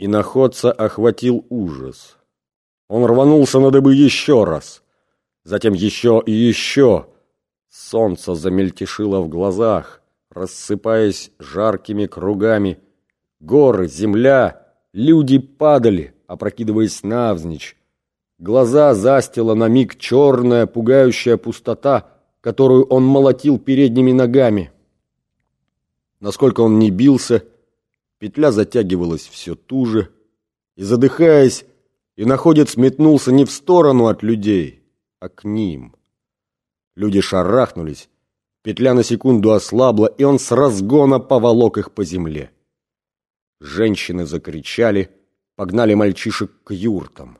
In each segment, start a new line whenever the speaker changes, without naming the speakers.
И находца охватил ужас. Он рванулся на дыбы еще раз, затем еще и еще. Солнце замельтешило в глазах, рассыпаясь жаркими кругами. Горы, земля, люди падали, опрокидываясь навзничь. Глаза застила на миг черная, пугающая пустота, которую он молотил передними ногами. Насколько он не бился, петля затягивалась все туже, и, задыхаясь, иноходец метнулся не в сторону от людей, а к ним. Люди шарахнулись, петля на секунду ослабла, и он с разгона поволок их по земле. Женщины закричали, погнали мальчишек к юртам.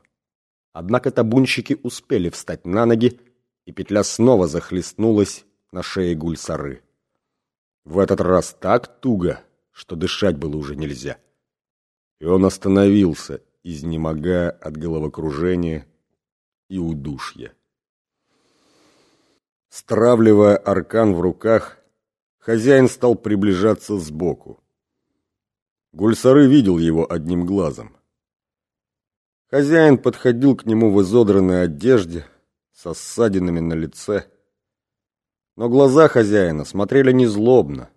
Однако табунщики успели встать на ноги, и петля снова захлестнулась на шее гульсары. В этот раз так туго, что дышать было уже нельзя. И он остановился, изнемогая от головокружения и удушья. Стравливая аркан в руках, хозяин стал приближаться сбоку. Гульсары видел его одним глазом. Хозяин подходил к нему в изодранной одежде, со ссадинами на лице. Но глаза хозяина смотрели незлобно.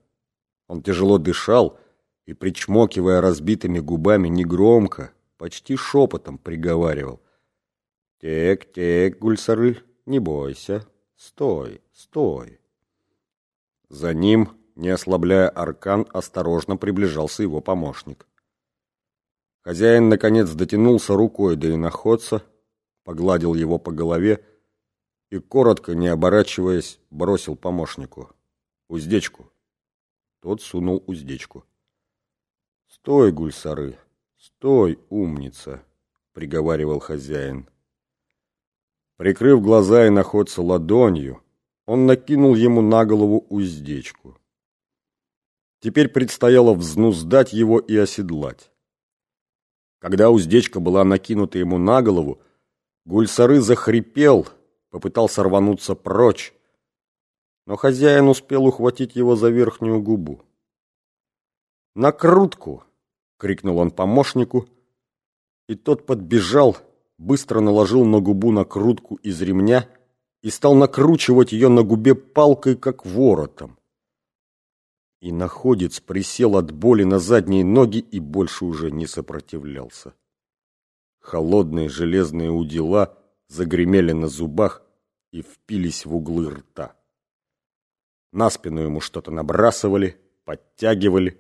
Он тяжело дышал и, причмокивая разбитыми губами, негромко, почти шепотом приговаривал. «Тек, тек, гульсары, не бойся, стой, стой». За ним, не ослабляя аркан, осторожно приближался его помощник. Хозяин, наконец, дотянулся рукой до иноходца, погладил его по голове и, коротко, не оборачиваясь, бросил помощнику. «Уздечку». Тот сунул уздечку. «Стой, гульсары, стой, умница», — приговаривал хозяин. Прикрыв глаза и находца ладонью, он накинул ему на голову уздечку. Теперь предстояло взнуздать его и оседлать. Когда уздечка была накинута ему на голову, Гульсары захрипел, попытался рвануться прочь, но хозяин успел ухватить его за верхнюю губу. «Накрутку!» — крикнул он помощнику, и тот подбежал, быстро наложил на губу накрутку из ремня и стал накручивать ее на губе палкой, как воротом. И находец присел от боли на задние ноги и больше уже не сопротивлялся. Холодные железные удила загремели на зубах и впились в углы рта. На спину ему что-то набрасывали, подтягивали,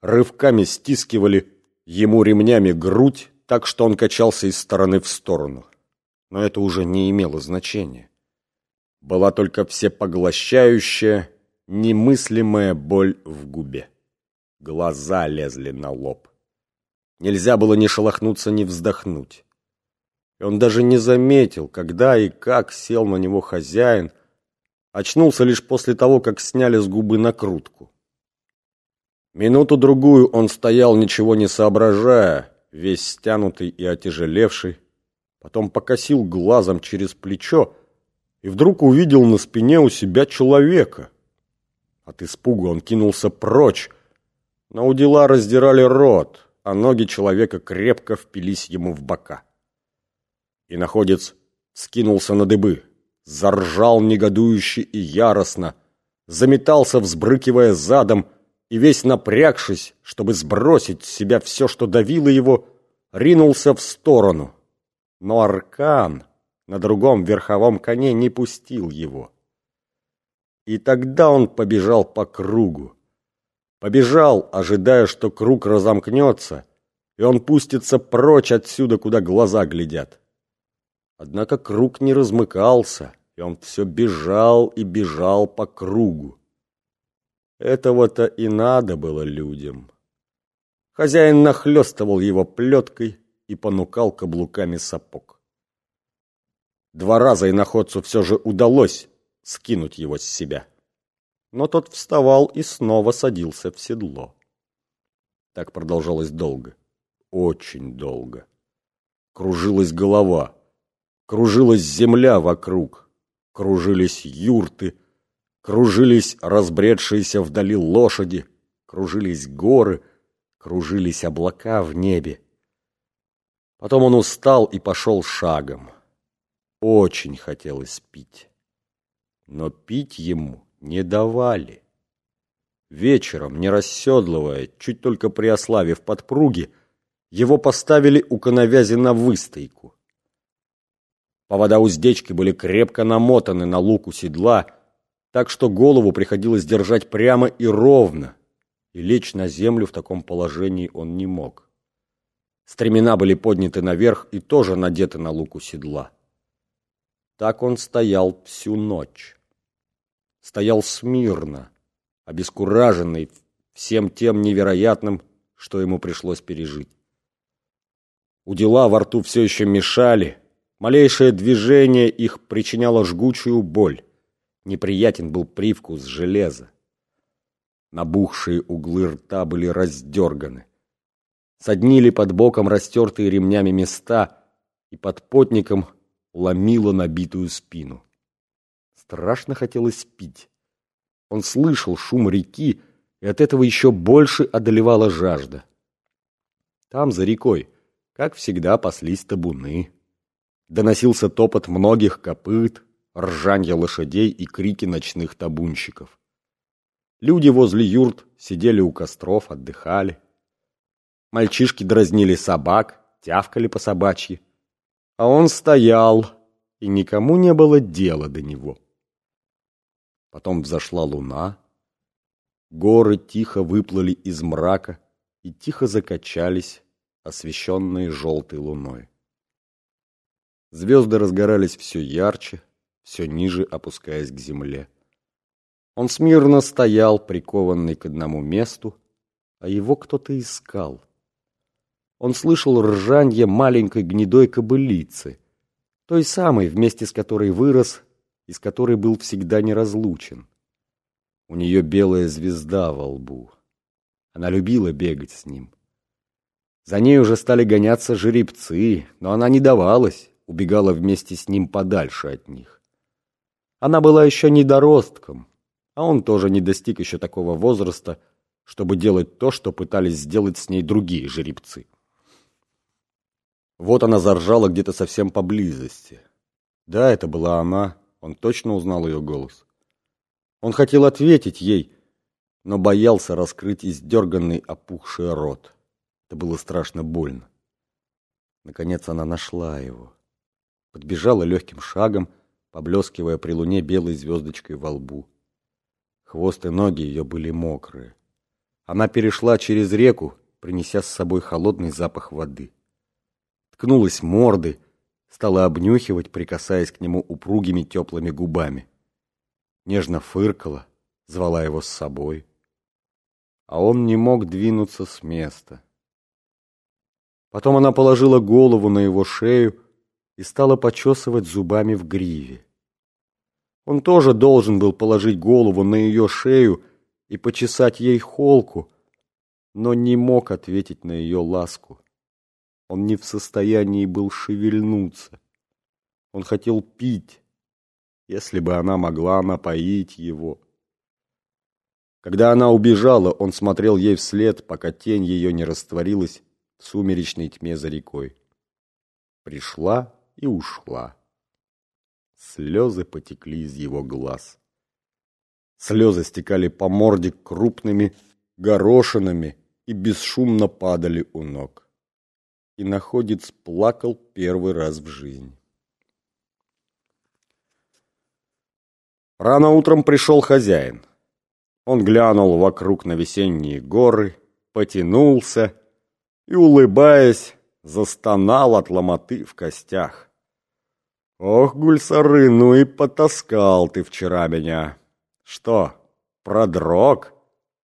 рывками стискивали ему ремнями грудь, так что он качался из стороны в сторону. Но это уже не имело значения. Была только всепоглощающая, Немыслимая боль в губе. Глаза лезли на лоб. Нельзя было ни шелохнуться, ни вздохнуть. И он даже не заметил, когда и как сел на него хозяин, очнулся лишь после того, как сняли с губы накрутку. Минуту-другую он стоял, ничего не соображая, весь стянутый и отяжелевший, потом покосил глазом через плечо и вдруг увидел на спине у себя человека — от испуга он кинулся прочь, но у дела раздирали рот, а ноги человека крепко впились ему в бока. И находец скинулся на дыбы, заржал негодующе и яростно, заметался, взбрыкивая задом, и весь напрягшись, чтобы сбросить с себя все, что давило его, ринулся в сторону. Но Аркан на другом верховом коне не пустил его. И тогда он побежал по кругу. Побежал, ожидая, что круг разомкнется, и он пустится прочь отсюда, куда глаза глядят. Однако круг не размыкался, и он все бежал и бежал по кругу. Этого-то и надо было людям. Хозяин нахлестывал его плеткой и понукал каблуками сапог. Два раза иноходцу все же удалось скинуть его с себя. Но тот вставал и снова садился в седло. Так продолжалось долго, очень долго. Кружилась голова, кружилась земля вокруг, кружились юрты, кружились разбредшиеся вдали лошади, кружились горы, кружились облака в небе. Потом он устал и пошел шагом. Очень хотелось пить. Но пить ему не давали. Вечером, не расседлывая, чуть только приославив подпруги, его поставили у коновязи на выстойку. Повода уздечки были крепко намотаны на луку седла, так что голову приходилось держать прямо и ровно, и лечь на землю в таком положении он не мог. Стремена были подняты наверх и тоже надеты на луку седла. Так он стоял всю ночь. Стоял смирно, обескураженный всем тем невероятным, что ему пришлось пережить. У дела во рту все еще мешали, малейшее движение их причиняло жгучую боль. Неприятен был привкус железа. Набухшие углы рта были раздерганы. Соднили под боком растертые ремнями места, и под потником ломило набитую спину. Страшно хотелось пить. Он слышал шум реки, и от этого еще больше одолевала жажда. Там, за рекой, как всегда, паслись табуны. Доносился топот многих копыт, ржанье лошадей и крики ночных табунщиков. Люди возле юрт сидели у костров, отдыхали. Мальчишки дразнили собак, тявкали по собачьи. А он стоял, и никому не было дела до него. Потом взошла луна. Горы тихо выплыли из мрака и тихо закачались, освещенные желтой луной. Звезды разгорались все ярче, все ниже опускаясь к земле. Он смирно стоял, прикованный к одному месту, а его кто-то искал. Он слышал ржанье маленькой гнедой кобылицы, той самой, вместе с которой вырос и с которой был всегда неразлучен. У нее белая звезда во лбу. Она любила бегать с ним. За ней уже стали гоняться жеребцы, но она не давалась, убегала вместе с ним подальше от них. Она была еще недоростком, а он тоже не достиг еще такого возраста, чтобы делать то, что пытались сделать с ней другие жеребцы. Вот она заржала где-то совсем поблизости. Да, это была она, он точно узнал ее голос. Он хотел ответить ей, но боялся раскрыть издерганный опухший рот. Это было страшно больно. Наконец она нашла его. Подбежала легким шагом, поблескивая при луне белой звездочкой во лбу. Хвост и ноги ее были мокрые. Она перешла через реку, принеся с собой холодный запах воды. Ткнулась мордой, стала обнюхивать, прикасаясь к нему упругими теплыми губами. Нежно фыркала, звала его с собой. А он не мог двинуться с места. Потом она положила голову на его шею и стала почесывать зубами в гриве. Он тоже должен был положить голову на ее шею и почесать ей холку, но не мог ответить на ее ласку. Он не в состоянии был шевельнуться. Он хотел пить, если бы она могла напоить его. Когда она убежала, он смотрел ей вслед, пока тень ее не растворилась в сумеречной тьме за рекой. Пришла и ушла. Слезы потекли из его глаз. Слезы стекали по морде крупными горошинами и бесшумно падали у ног. И находец плакал первый раз в жизни. Рано утром пришел хозяин. Он глянул вокруг на весенние горы, потянулся и, улыбаясь, застонал от ломоты в костях. Ох, Гульсары, ну и потаскал ты вчера меня. Что, продрог?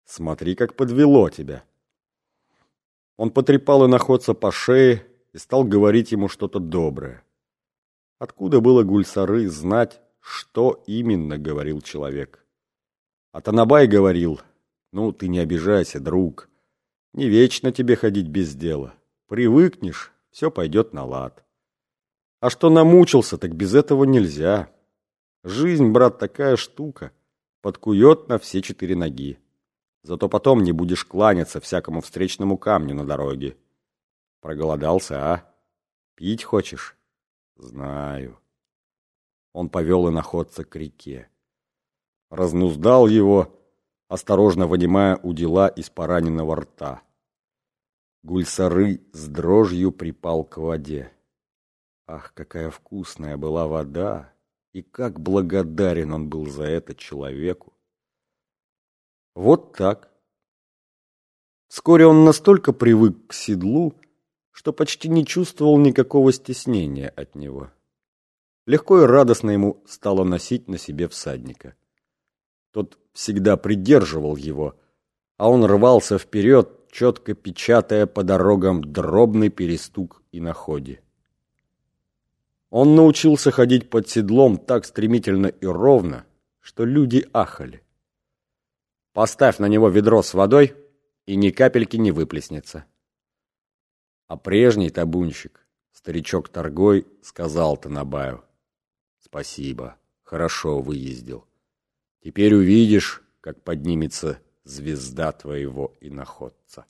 Смотри, как подвело тебя. Он потрепал иноходца по шее и стал говорить ему что-то доброе. Откуда было Гульсары знать, что именно говорил человек? А Танабай говорил, ну, ты не обижайся, друг. Не вечно тебе ходить без дела. Привыкнешь, все пойдет на лад. А что намучился, так без этого нельзя. Жизнь, брат, такая штука. Подкует на все четыре ноги. Зато потом не будешь кланяться всякому встречному камню на дороге. Проголодался, а? Пить хочешь? Знаю. Он повел иноходца к реке. Разнуздал его, осторожно вынимая удила из пораненного рта. Гульсары с дрожью припал к воде. Ах, какая вкусная была вода! И как благодарен он был за это человеку! Вот так. Вскоре он настолько привык к седлу, что почти не чувствовал никакого стеснения от него. Легко и радостно ему стало носить на себе всадника. Тот всегда придерживал его, а он рвался вперед, четко печатая по дорогам дробный перестук и на ходе. Он научился ходить под седлом так стремительно и ровно, что люди ахали. Поставь на него ведро с водой, и ни капельки не выплеснется. А прежний табунщик, старичок Торгой, сказал Танабаю, «Спасибо, хорошо выездил. Теперь увидишь, как поднимется звезда твоего иноходца».